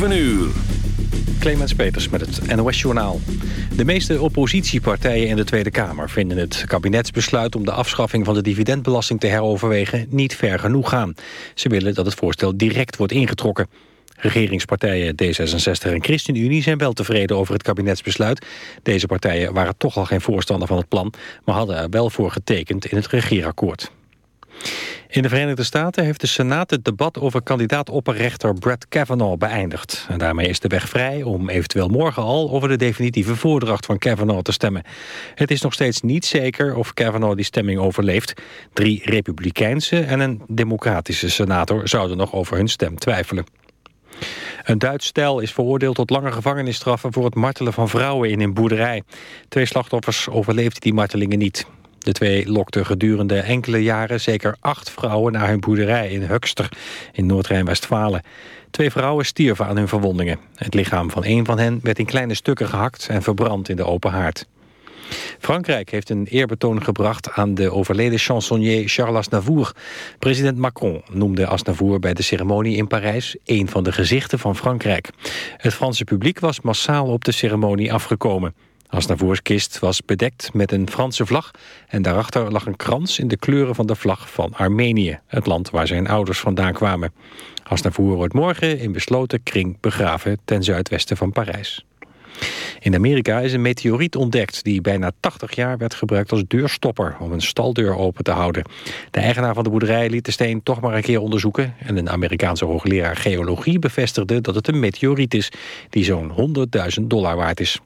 7 uur. Clemens Peters met het NOS-journaal. De meeste oppositiepartijen in de Tweede Kamer vinden het kabinetsbesluit om de afschaffing van de dividendbelasting te heroverwegen niet ver genoeg gaan. Ze willen dat het voorstel direct wordt ingetrokken. Regeringspartijen D66 en ChristenUnie zijn wel tevreden over het kabinetsbesluit. Deze partijen waren toch al geen voorstander van het plan, maar hadden er wel voor getekend in het regeerakkoord. In de Verenigde Staten heeft de Senaat het debat over kandidaat-opperrechter Brett Kavanaugh beëindigd. En daarmee is de weg vrij om eventueel morgen al over de definitieve voordracht van Kavanaugh te stemmen. Het is nog steeds niet zeker of Kavanaugh die stemming overleeft. Drie republikeinse en een democratische senator zouden nog over hun stem twijfelen. Een Duits stel is veroordeeld tot lange gevangenisstraffen voor het martelen van vrouwen in een boerderij. Twee slachtoffers overleefden die martelingen niet. De twee lokten gedurende enkele jaren zeker acht vrouwen naar hun boerderij in Hukster in Noord-Rijn-Westfalen. Twee vrouwen stierven aan hun verwondingen. Het lichaam van een van hen werd in kleine stukken gehakt en verbrand in de open haard. Frankrijk heeft een eerbetoon gebracht aan de overleden chansonnier Charles Aznavour. President Macron noemde Aznavour bij de ceremonie in Parijs een van de gezichten van Frankrijk. Het Franse publiek was massaal op de ceremonie afgekomen. Asnavours kist was bedekt met een Franse vlag... en daarachter lag een krans in de kleuren van de vlag van Armenië... het land waar zijn ouders vandaan kwamen. Asnavour wordt morgen in besloten kring begraven... ten zuidwesten van Parijs. In Amerika is een meteoriet ontdekt die bijna 80 jaar werd gebruikt als deurstopper om een staldeur open te houden. De eigenaar van de boerderij liet de steen toch maar een keer onderzoeken en een Amerikaanse hoogleraar geologie bevestigde dat het een meteoriet is die zo'n 100.000 dollar waard is.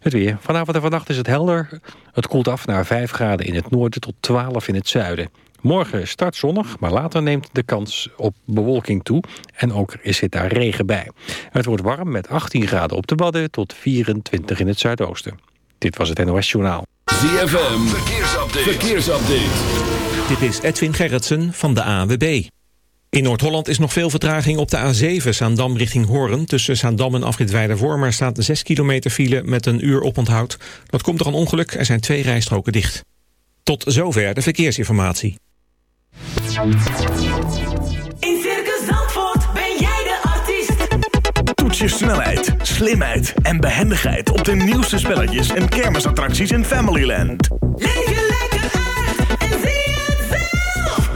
Het weer. Vanavond en vannacht is het helder. Het koelt af naar 5 graden in het noorden tot 12 in het zuiden. Morgen start zonnig, maar later neemt de kans op bewolking toe. En ook is zit daar regen bij. Het wordt warm met 18 graden op de Wadden tot 24 in het zuidoosten. Dit was het NOS Journaal. ZFM, verkeersupdate. verkeersupdate. Dit is Edwin Gerritsen van de AWB. In Noord-Holland is nog veel vertraging op de A7 Zaandam richting Hoorn. Tussen Zaandam en Afrit Weiderwormer staat 6 kilometer file met een uur oponthoud. Dat komt door een ongeluk, er zijn twee rijstroken dicht. Tot zover de verkeersinformatie. In Circus Zandvoort ben jij de artiest. Toets je snelheid, slimheid en behendigheid op de nieuwste spelletjes en kermisattracties in Familyland. Leef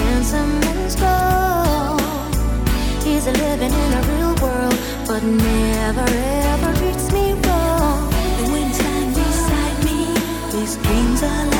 handsome and. He's living in a real world, but never ever treats me wrong. When he's beside me, these dreams are.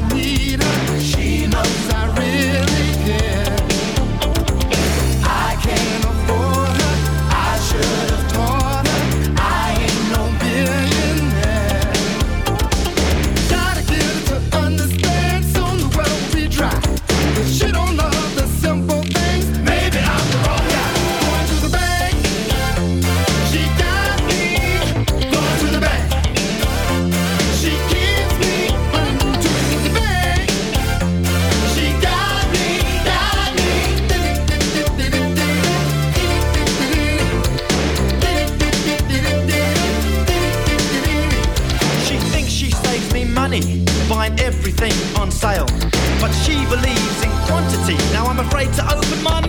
afraid to open my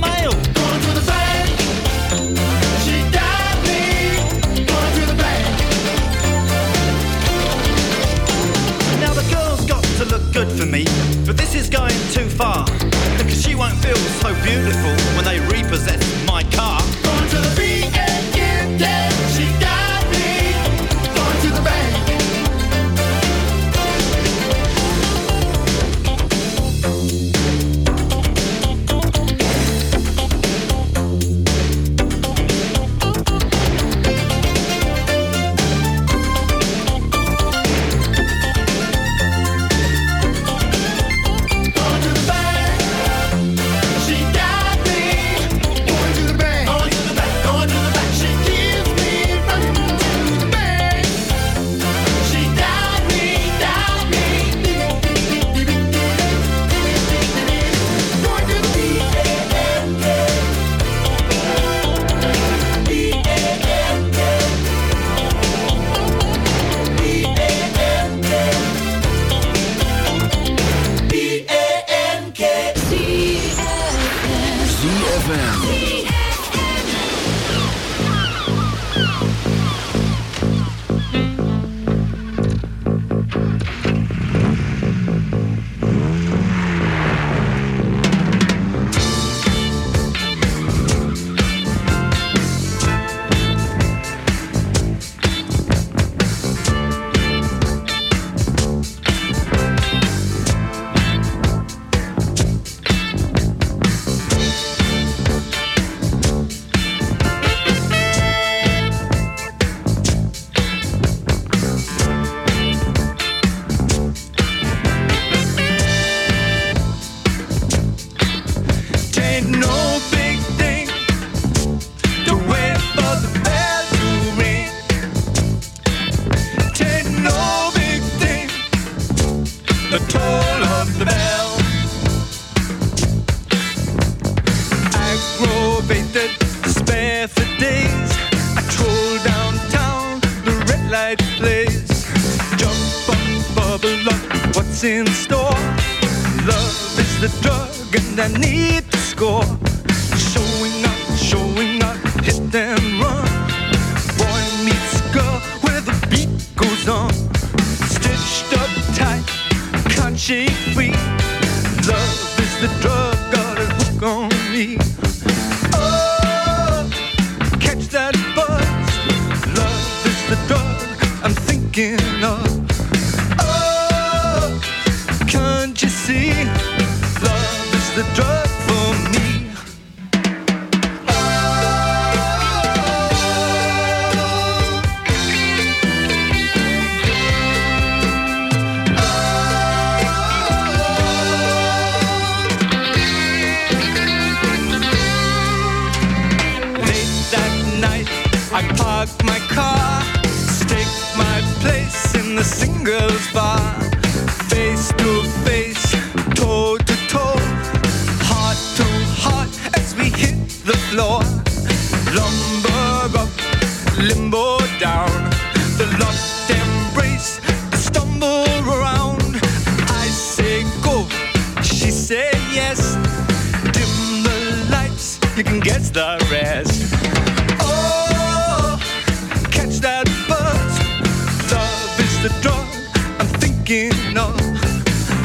thinking.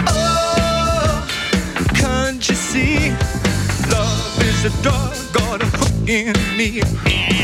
Oh, can't you see? Love is a dog, got a hook in me.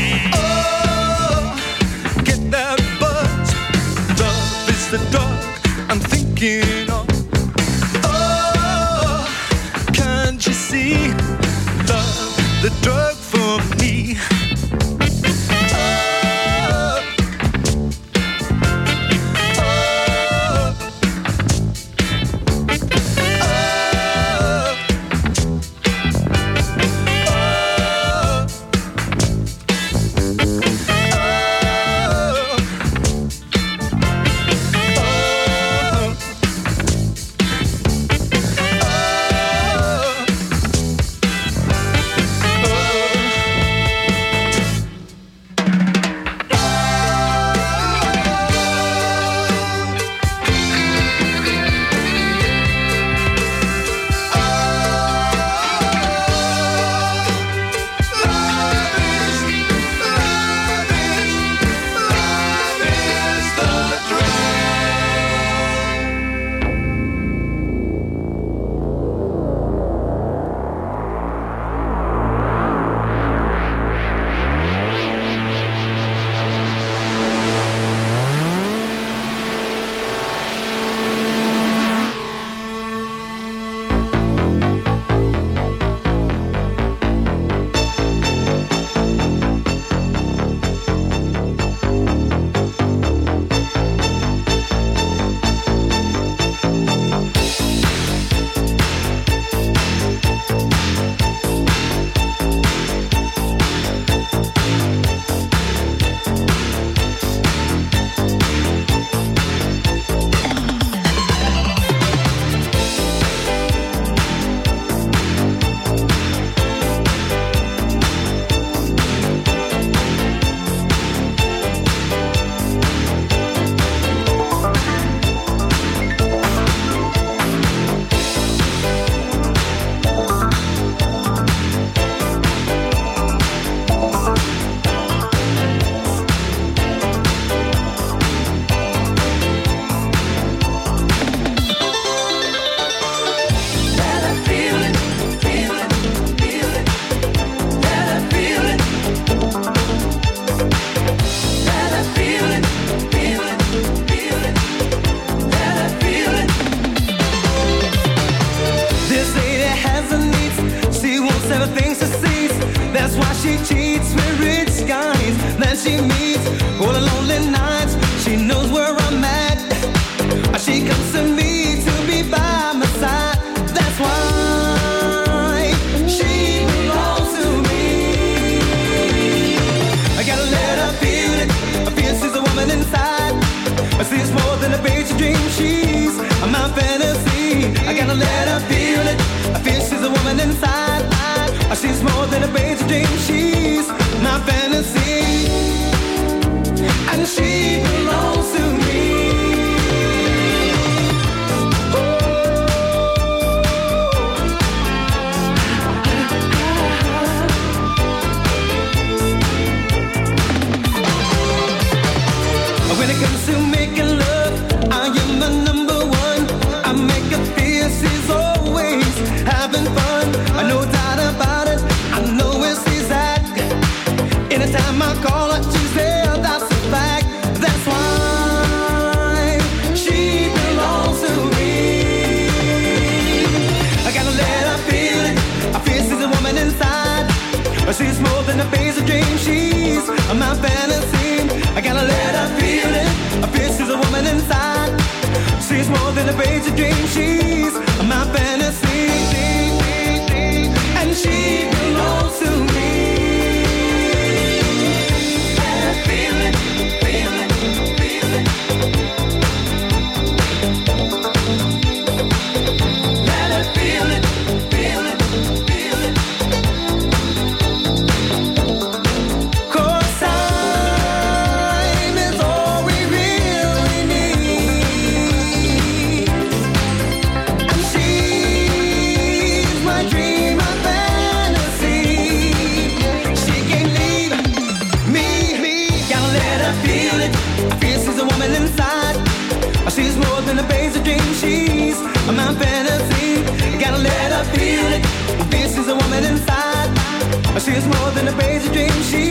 星星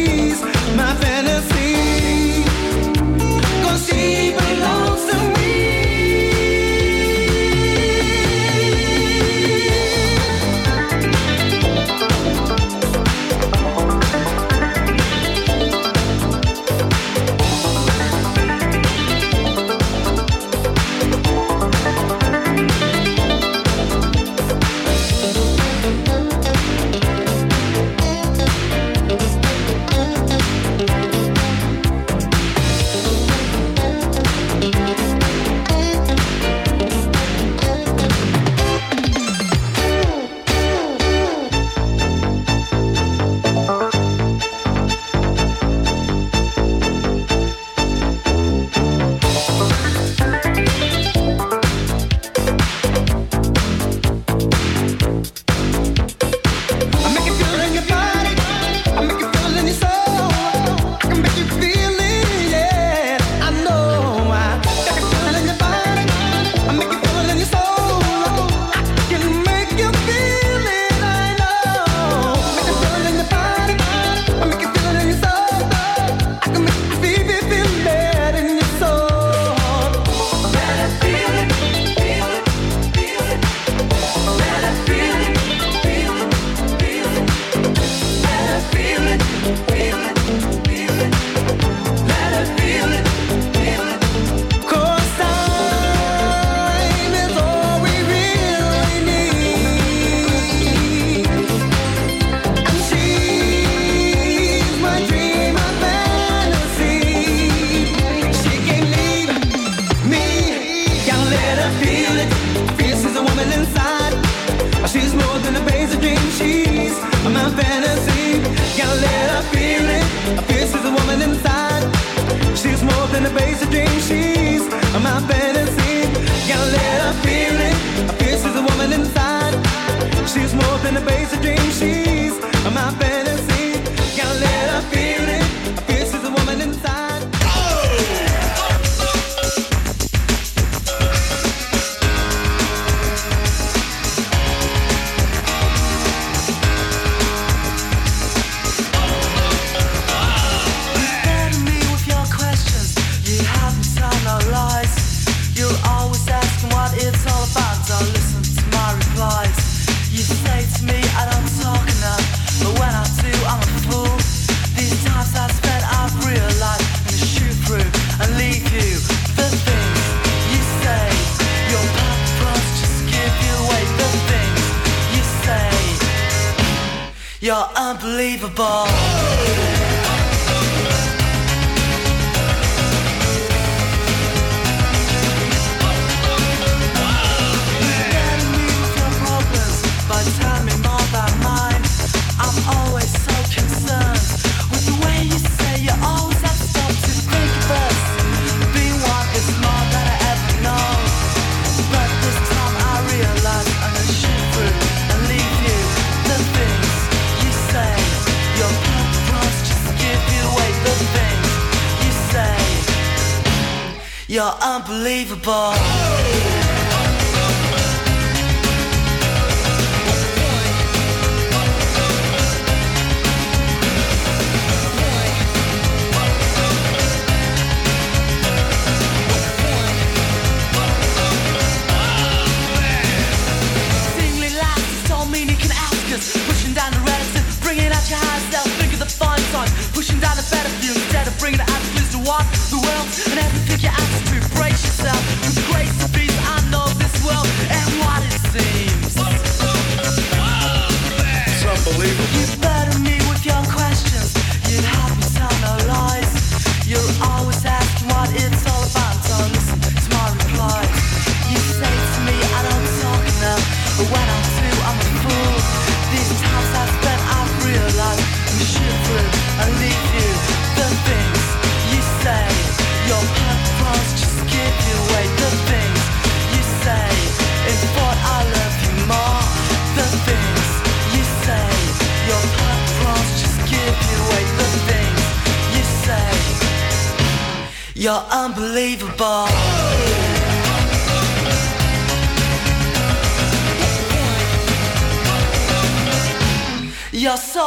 ball.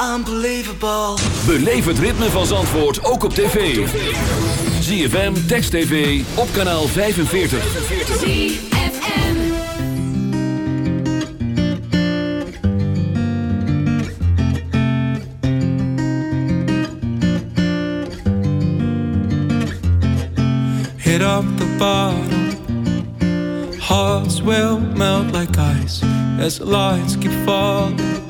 Unbelievable. Beleef het ritme van Zandvoort ook op tv. ZFM, Text TV, op kanaal 45. Hit up the bottom. Hearts will melt like ice as the lights keep falling.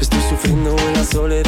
Estoy sufriendo en la soledad.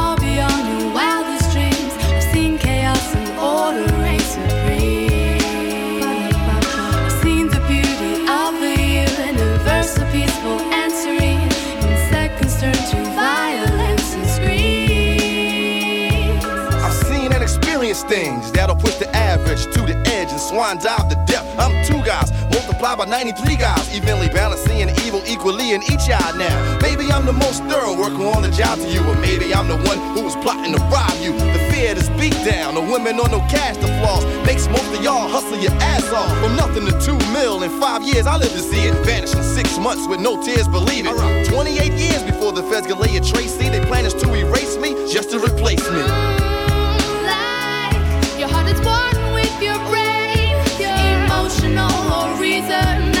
things that'll push the average to the edge and swan dive the depth. I'm two guys, multiplied by 93 guys, evenly balancing evil equally in each eye now. Maybe I'm the most thorough working on the job to you, or maybe I'm the one who was plotting to rob you. The fear to speak down, the women on no cash to floss, makes most of y'all hustle your ass off. From nothing to two mil in five years, I live to see it vanish in six months with no tears, believe it. 28 years before the feds can lay a trace, see, they plan is to erase me just to replace me. Your heart is one with your brain, emotional or reason.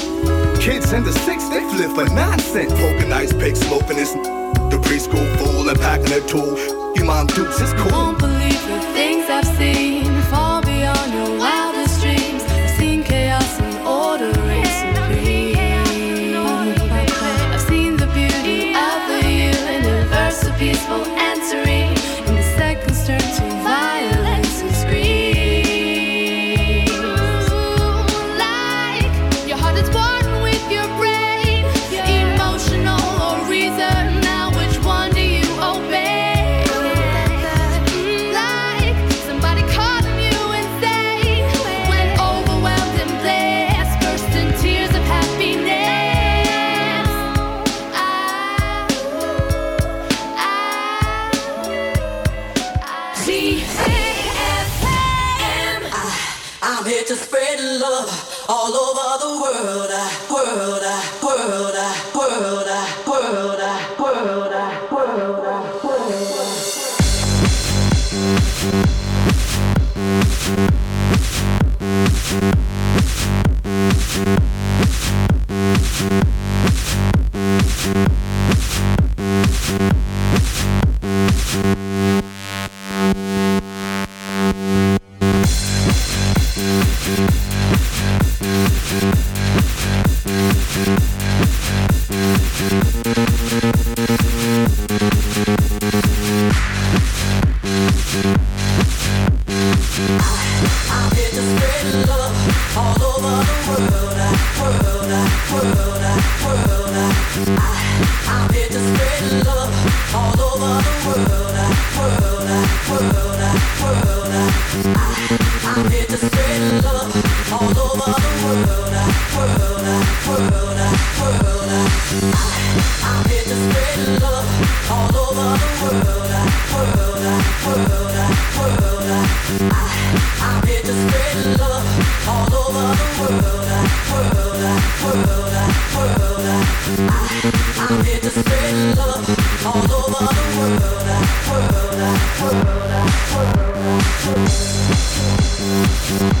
Kids in the six, they flip for nonsense. Poking ice pick, smoking this. The preschool fool and packing their tool. You mom dudes is cool. Won't believe the things I've seen. Fall beyond your wildest Thank you.